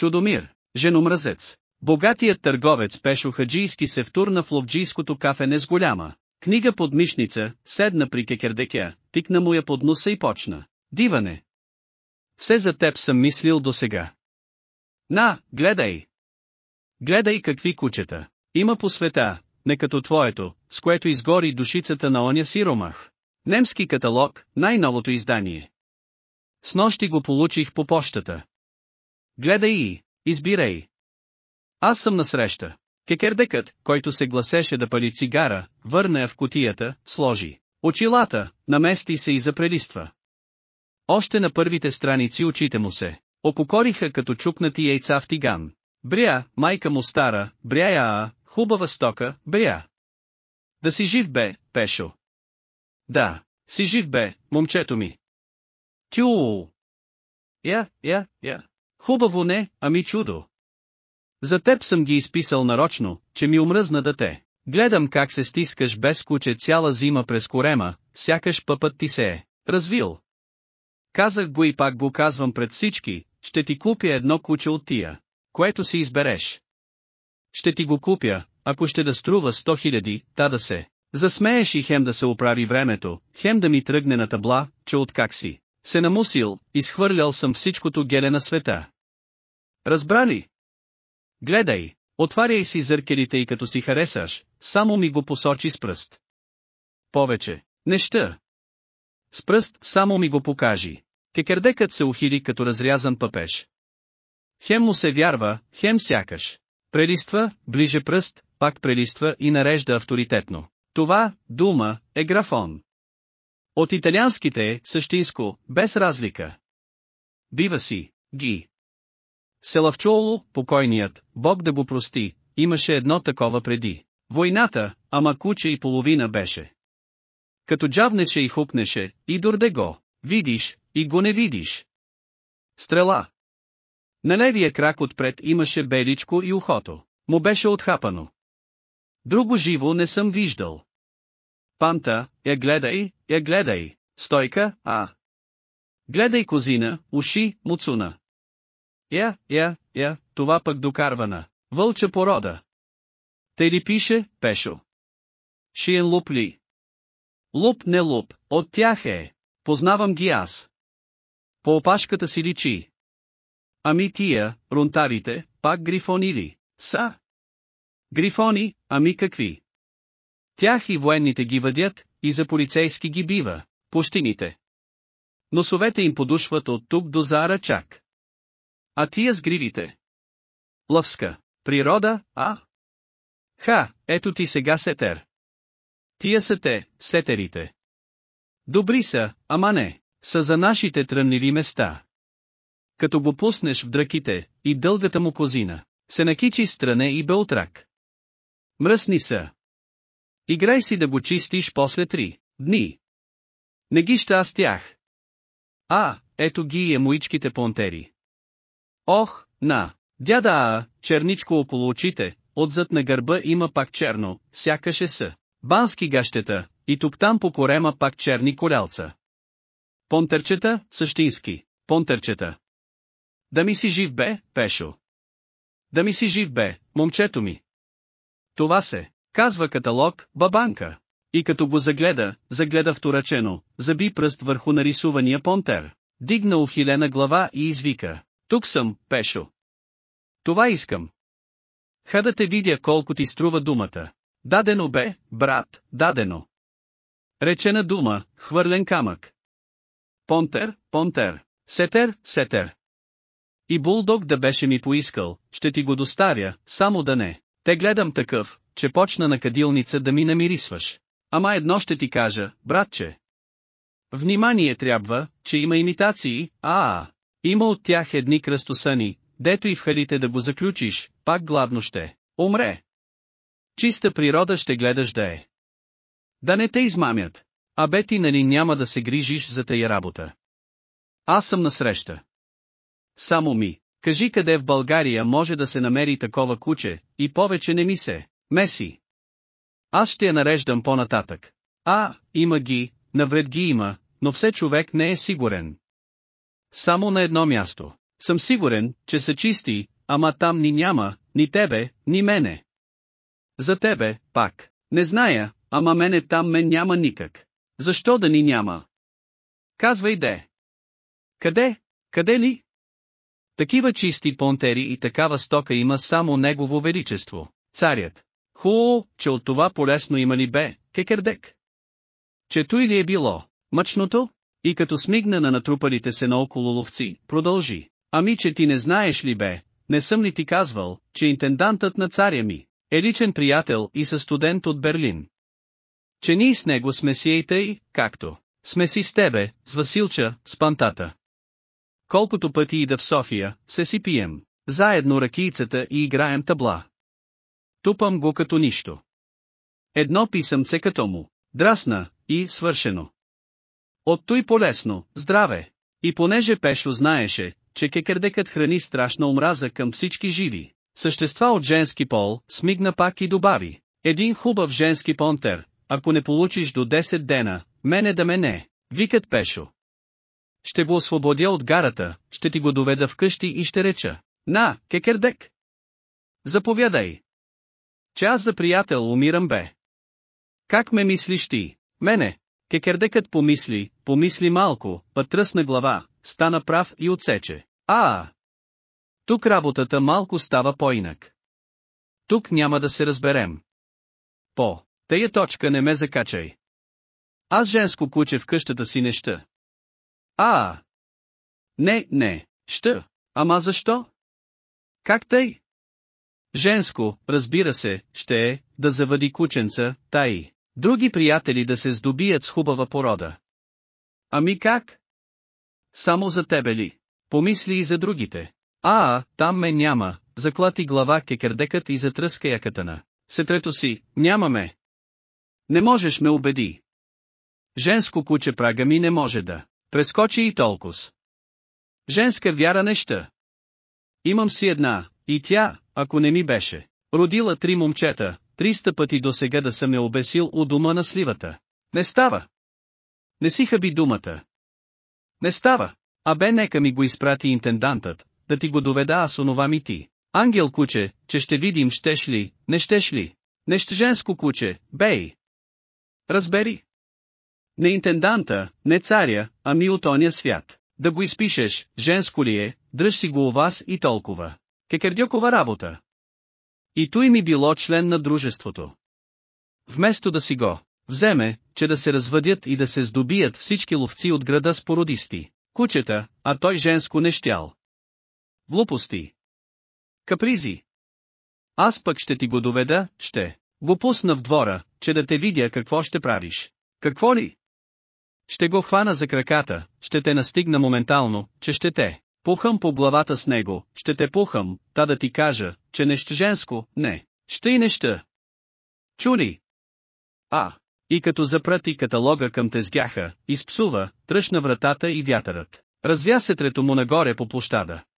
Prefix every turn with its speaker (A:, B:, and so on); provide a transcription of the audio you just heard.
A: Чудомир, женомразец. Богатият търговец Пешо Хаджийски се втурна в ловджийското кафене с голяма. Книга под мишница, седна при кекердекя, тикна му я под носа и почна. Диване! Все за теб съм мислил досега. На, гледай! Гледай какви кучета. Има по света, не като твоето, с което изгори душицата на оня си ромах. Немски каталог, най-новото издание. С нощи го получих по почтата. Гледай и, избирай. Аз съм насреща. Кекердекът, който се гласеше да пали цигара, върна я в котията, сложи. Очилата, намести се и запрелиства. Още на първите страници очите му се опокориха като чукнати яйца в тиган. Бря, майка му стара, бря а, хубава стока, бря. Да си жив бе, Пешо. Да, си жив бе, момчето ми. Тю. Я, я, я. Хубаво не, ами чудо. За теб съм ги изписал нарочно, че ми омръзна да те. Гледам как се стискаш без куче цяла зима през корема, сякаш пъпът ти се е развил. Казах го и пак го казвам пред всички, ще ти купя едно куче от тия, което си избереш. Ще ти го купя, ако ще да струва 100 хиляди, та да се. Засмееш и хем да се оправи времето, хем да ми тръгне на табла, че от как си. Се намусил, изхвърлял съм всичкото геле на света. Разбрали? Гледай, отваряй си зъркелите и като си харесаш, само ми го посочи с пръст. Повече, неща. С пръст само ми го покажи. Кекердекът се ухили като разрязан пъпеш. Хем му се вярва, хем сякаш. Прелиства, ближе пръст, пак прелиства и нарежда авторитетно. Това, дума, е графон. От италианските е същинско, без разлика. Бива си, ги. Селавчоло, покойният, Бог да го прости, имаше едно такова преди. Войната, ама куче и половина беше. Като джавнеше и хупнеше, и дорде го, видиш, и го не видиш. Стрела. На левия крак отпред имаше беличко и ухото. Му беше отхапано. Друго живо не съм виждал. Панта, я гледай, я гледай, стойка, а. Гледай козина, уши, муцуна. Я, я, я, това пък докарвана. Вълча порода. Те ли пише, Пешо? Шиен луп ли? Луп не луп, от тях е. Познавам ги аз. По опашката си личи. Ами тия, рунтарите, пак грифони ли? Са. Грифони, ами какви? Тях и военните ги въдят, и за полицейски ги бива, пущините. Носовете им подушват от тук до Зара чак. А тия с гривите? Лъвска. Природа, а? Ха, ето ти сега сетер. Тия са те, сетерите. Добри са, ама не, са за нашите трънливи места. Като го пуснеш в драките, и дългата му козина, се накичи стране и белтрак. Мръсни са. Играй си да го чистиш после три дни. Не ги аз тях. А, ето ги и емуичките понтери. Ох, на, дяда А, черничко около очите, отзад на гърба има пак черно, сякаше са. Бански гащета, и тук там по корема пак черни колялца. Понтерчета, същински, понтерчета. Да ми си жив бе, Пешо. Да ми си жив бе, момчето ми. Това се, казва каталог, бабанка. И като го загледа, загледа вторачено, заби пръст върху нарисувания понтер. Дигна ухилена глава и извика. Тук съм, Пешо. Това искам. Ха да те видя колко ти струва думата. Дадено бе, брат, дадено. Речена дума, хвърлен камък. Понтер, понтер, сетер, сетер. И булдог да беше ми поискал, ще ти го доставя, само да не. Те гледам такъв, че почна на кадилница да ми намирисваш. Ама едно ще ти кажа, братче. Внимание трябва, че има имитации, а, -а. има от тях едни кръстосани, дето и в халите да го заключиш, пак гладно ще, умре. Чиста природа ще гледаш да е. Да не те измамят. А бе ти нали няма да се грижиш за тая работа. Аз съм насреща. Само ми, кажи къде в България може да се намери такова куче, и повече не ми се, меси. Аз ще я нареждам по-нататък. А, има ги, навред ги има, но все човек не е сигурен. Само на едно място. Съм сигурен, че са чисти, ама там ни няма, ни тебе, ни мене. За тебе, пак. Не зная, ама мене там мен няма никак. Защо да ни няма? Казвай де. Къде? Къде ли? Такива чисти понтери и такава стока има само Негово Величество, царят. Хубаво, че от това полесно има ли бе, кекердек? Чето или е било, мъчното? И като смигна на натрупалите се наоколо ловци, продължи. Ами че ти не знаеш ли бе, не съм ли ти казвал, че интендантът на царя ми, е личен приятел и със студент от Берлин. Че ние с него сме си и тъй, както сме си с тебе, с Василча, с пантата. Колкото пъти и да в София, се си пием, заедно ракийцата и играем табла. Тупам го като нищо. Едно писъмце като му, драсна, и свършено. От той полесно, здраве. И понеже Пешо знаеше, че кекердекът храни страшна омраза към всички живи, същества от женски пол, смигна пак и добави. Един хубав женски понтер, ако не получиш до 10 дена, мене да мене, викат Пешо. Ще го освободя от гарата, ще ти го доведа вкъщи и ще реча. На, кекердек! Заповядай! Че аз за приятел умирам бе. Как ме мислиш ти? Мене. Кекердекът помисли, помисли малко, път тръсна глава, стана прав и отсече. А! Тук работата малко става по-инак. Тук няма да се разберем. По, тая точка не ме закачай. Аз женско куче в къщата си не ща. А! Не, не, ща. Ама защо? Как тъй? Женско, разбира се, ще е, да завади кученца, таи. Други приятели да се здобият с хубава порода. Ами как? Само за тебе ли? Помисли и за другите. А, там ме няма, заклати глава кекърдекът и затръска якатана. Сетрето си, нямаме. Не можеш ме убеди. Женско куче прага ми не може да. Прескочи и толкова. Женска вяра неща. Имам си една, и тя, ако не ми беше, родила три момчета, триста пъти до сега да съм я обесил у дома на сливата. Не става. Не си хаби думата. Не става. А бе нека ми го изпрати интендантът, да ти го доведа аз онова ми ти. Ангел куче, че ще видим щеш ли, не щеш ли. Нещо женско куче, бей. Разбери. Не интенданта, не царя, ами от оня свят. Да го изпишеш, женско ли е, дръж си го у вас и толкова. Кекердюкова работа. И той ми било член на дружеството. Вместо да си го вземе, че да се развъдят и да се здобият всички ловци от града с породисти, кучета, а той женско не щял. Глупости. Капризи. Аз пък ще ти го доведа, ще го пусна в двора, че да те видя какво ще правиш. Какво ли? Ще го хвана за краката, ще те настигна моментално, че ще те пухам по главата с него, ще те пухам, та да ти кажа, че нещо женско, не, ще и неща. Чули? А, и като запрати каталога към тезгяха, изпсува, тръщна вратата и вятърът. Развя се трето му нагоре по площада.